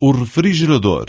o refrigerador.